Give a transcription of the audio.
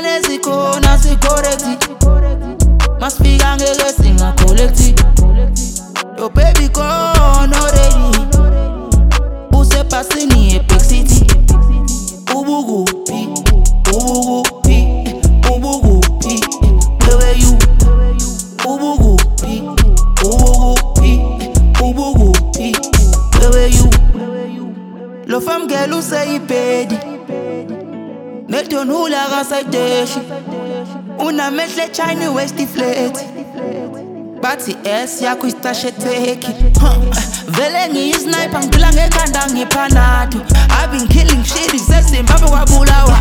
Ndane ziko na sikoreti Maspiga ngele singa kolekti Yo baby ko no ready Use pasi ni Epic City. Ubugu pi, ubugu pi, ubugu pi Play you Ubugu pi, ubugu pi, ubugu pi Play you Lo fam gelou se i pedi nedonhula kasayiteshi unamehle china west flat. Bathi s yakho istashe teki vele ngiyisniper ngidula ngekhanda ngiphanado I've been killing shit sezimbabwe kwabulawayo